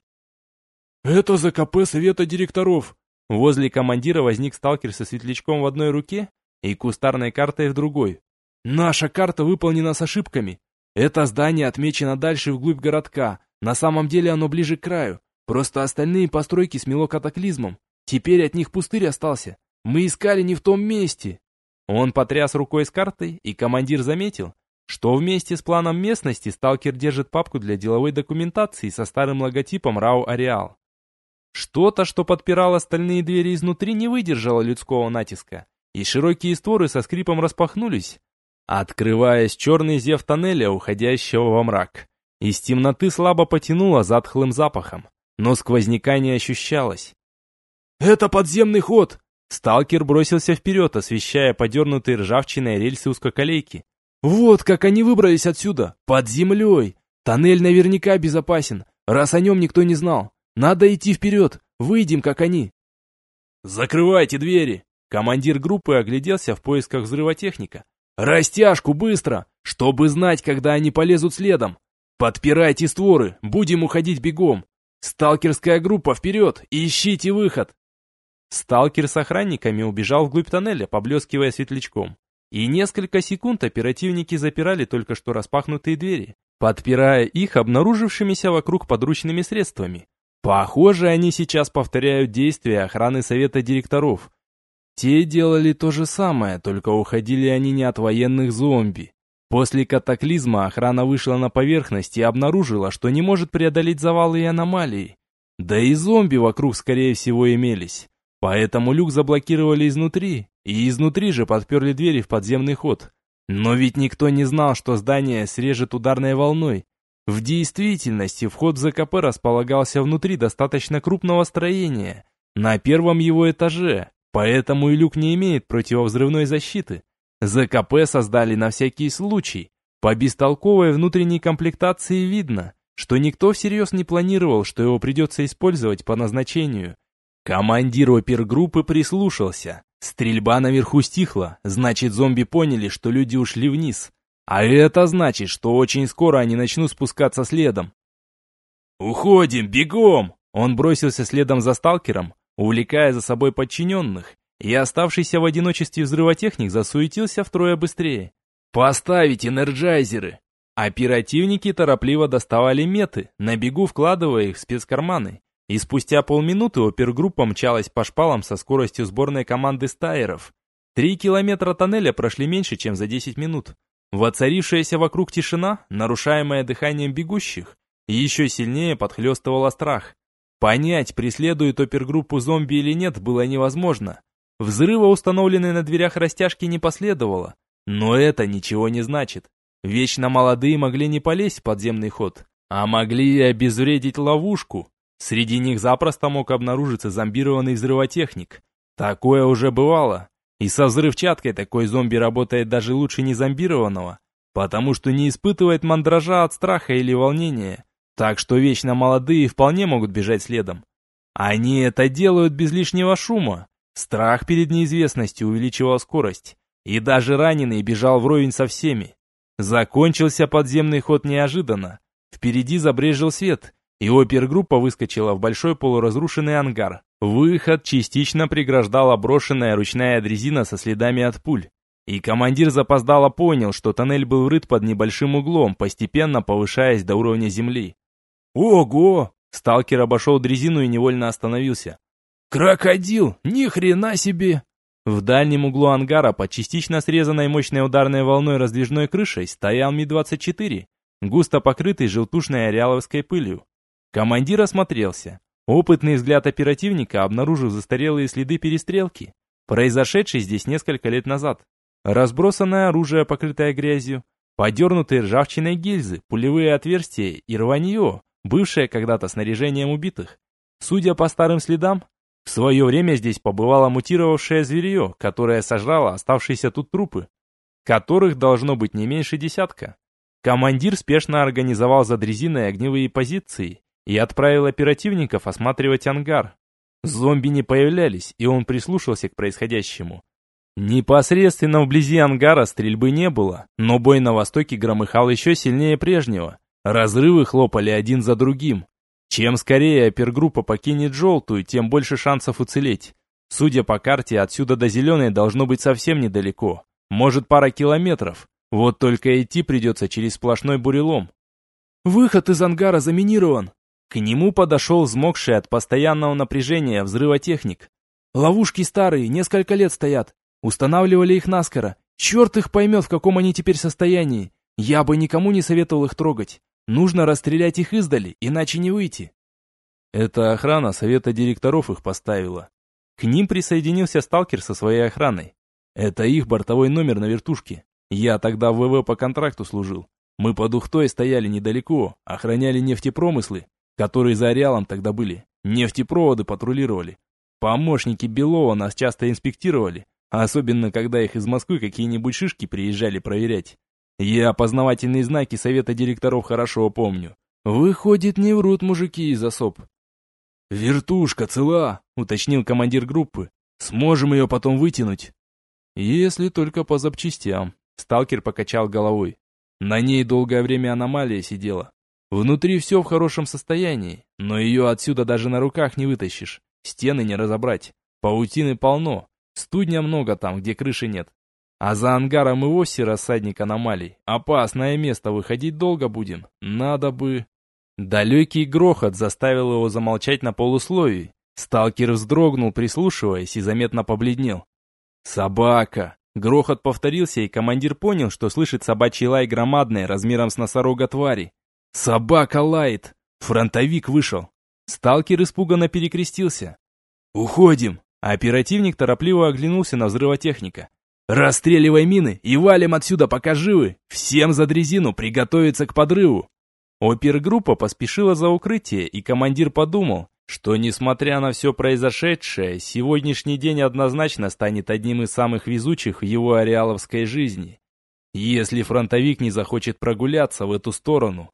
«Это ЗКП Совета директоров!» Возле командира возник сталкер со светлячком в одной руке и кустарной картой в другой. «Наша карта выполнена с ошибками. Это здание отмечено дальше вглубь городка. На самом деле оно ближе к краю. Просто остальные постройки смело катаклизмом. Теперь от них пустырь остался. Мы искали не в том месте. Он потряс рукой с картой, и командир заметил, что вместе с планом местности сталкер держит папку для деловой документации со старым логотипом РАО «Ареал». Что-то, что подпирало стальные двери изнутри, не выдержало людского натиска, и широкие створы со скрипом распахнулись, открываясь черный зев тоннеля, уходящего во мрак. Из темноты слабо потянуло затхлым запахом, но сквозняка не ощущалось. «Это подземный ход!» Сталкер бросился вперед, освещая подернутые ржавчиной рельсы узкоколейки. «Вот как они выбрались отсюда! Под землей! Тоннель наверняка безопасен, раз о нем никто не знал. Надо идти вперед, выйдем, как они!» «Закрывайте двери!» Командир группы огляделся в поисках взрывотехника, «Растяжку, быстро! Чтобы знать, когда они полезут следом! Подпирайте створы, будем уходить бегом! Сталкерская группа, вперед! Ищите выход!» Сталкер с охранниками убежал вглубь тоннеля, поблескивая светлячком. И несколько секунд оперативники запирали только что распахнутые двери, подпирая их обнаружившимися вокруг подручными средствами. Похоже, они сейчас повторяют действия охраны совета директоров, те делали то же самое, только уходили они не от военных зомби. После катаклизма охрана вышла на поверхность и обнаружила, что не может преодолеть завалы и аномалии. Да и зомби вокруг, скорее всего, имелись. Поэтому люк заблокировали изнутри, и изнутри же подперли двери в подземный ход. Но ведь никто не знал, что здание срежет ударной волной. В действительности вход в ЗКП располагался внутри достаточно крупного строения, на первом его этаже, Поэтому и люк не имеет противовзрывной защиты. ЗКП создали на всякий случай. По бестолковой внутренней комплектации видно, что никто всерьез не планировал, что его придется использовать по назначению. Командир опергруппы прислушался. Стрельба наверху стихла, значит зомби поняли, что люди ушли вниз. А это значит, что очень скоро они начнут спускаться следом. «Уходим, бегом!» Он бросился следом за сталкером, увлекая за собой подчиненных, и оставшийся в одиночестве взрывотехник засуетился втрое быстрее. «Поставить энерджайзеры!» Оперативники торопливо доставали меты, на бегу вкладывая их в спецкарманы. И спустя полминуты опергруппа мчалась по шпалам со скоростью сборной команды стайеров. Три километра тоннеля прошли меньше, чем за 10 минут. Воцарившаяся вокруг тишина, нарушаемая дыханием бегущих, еще сильнее подхлестывала страх. Понять, преследует опергруппу зомби или нет, было невозможно. Взрыва, установленной на дверях растяжки, не последовало. Но это ничего не значит. Вечно молодые могли не полезть в подземный ход, а могли и обезвредить ловушку. Среди них запросто мог обнаружиться зомбированный взрывотехник. Такое уже бывало. И со взрывчаткой такой зомби работает даже лучше незомбированного. потому что не испытывает мандража от страха или волнения, так что вечно молодые вполне могут бежать следом. Они это делают без лишнего шума. Страх перед неизвестностью увеличивал скорость, и даже раненый бежал вровень со всеми. Закончился подземный ход неожиданно. Впереди забрежил свет, и опергруппа выскочила в большой полуразрушенный ангар. Выход частично преграждала брошенная ручная дрезина со следами от пуль. И командир запоздало понял, что тоннель был врыт под небольшим углом, постепенно повышаясь до уровня земли. «Ого!» Сталкер обошел дрезину и невольно остановился. «Крокодил! Ни хрена себе!» В дальнем углу ангара, под частично срезанной мощной ударной волной раздвижной крышей, стоял Ми-24, густо покрытый желтушной ареаловской пылью. Командир осмотрелся. Опытный взгляд оперативника обнаружил застарелые следы перестрелки, произошедшей здесь несколько лет назад. Разбросанное оружие, покрытое грязью, подернутые ржавчиной гильзы, пулевые отверстия и рванье, бывшее когда-то снаряжением убитых. Судя по старым следам, в свое время здесь побывало мутировавшее зверье, которое сожрало оставшиеся тут трупы, которых должно быть не меньше десятка. Командир спешно организовал за дрезиной огневые позиции и отправил оперативников осматривать ангар. Зомби не появлялись, и он прислушался к происходящему. Непосредственно вблизи ангара стрельбы не было, но бой на востоке громыхал еще сильнее прежнего. Разрывы хлопали один за другим. Чем скорее опергруппа покинет желтую, тем больше шансов уцелеть. Судя по карте, отсюда до зеленой должно быть совсем недалеко. Может, пара километров. Вот только идти придется через сплошной бурелом. «Выход из ангара заминирован!» К нему подошел взмокший от постоянного напряжения взрывотехник. «Ловушки старые, несколько лет стоят. Устанавливали их наскоро. Черт их поймет, в каком они теперь состоянии. Я бы никому не советовал их трогать. Нужно расстрелять их издали, иначе не выйти». Это охрана совета директоров их поставила. К ним присоединился сталкер со своей охраной. Это их бортовой номер на вертушке. Я тогда в ВВ по контракту служил. Мы под Ухтой стояли недалеко, охраняли нефтепромыслы, которые за ареалом тогда были. Нефтепроводы патрулировали. Помощники Белова нас часто инспектировали, особенно когда их из Москвы какие-нибудь шишки приезжали проверять. Я опознавательные знаки совета директоров хорошо помню. Выходит, не врут мужики из особ. «Вертушка цела», — уточнил командир группы. «Сможем ее потом вытянуть?» «Если только по запчастям», — сталкер покачал головой. «На ней долгое время аномалия сидела. Внутри все в хорошем состоянии, но ее отсюда даже на руках не вытащишь. Стены не разобрать. Паутины полно. Студня много там, где крыши нет. А за ангаром и вовсе рассадник аномалий. Опасное место, выходить долго будем. Надо бы... Далекий грохот заставил его замолчать на полусловии. Сталкер вздрогнул, прислушиваясь, и заметно побледнел. «Собака!» Грохот повторился, и командир понял, что слышит собачий лай громадный, размером с носорога твари. «Собака лает!» Фронтовик вышел. Сталкер испуганно перекрестился. «Уходим!» Оперативник торопливо оглянулся на взрывотехника. «Расстреливай мины и валим отсюда, пока живы! Всем за дрезину приготовиться к подрыву!» Опергруппа поспешила за укрытие, и командир подумал, что, несмотря на все произошедшее, сегодняшний день однозначно станет одним из самых везучих в его ареаловской жизни. Если фронтовик не захочет прогуляться в эту сторону,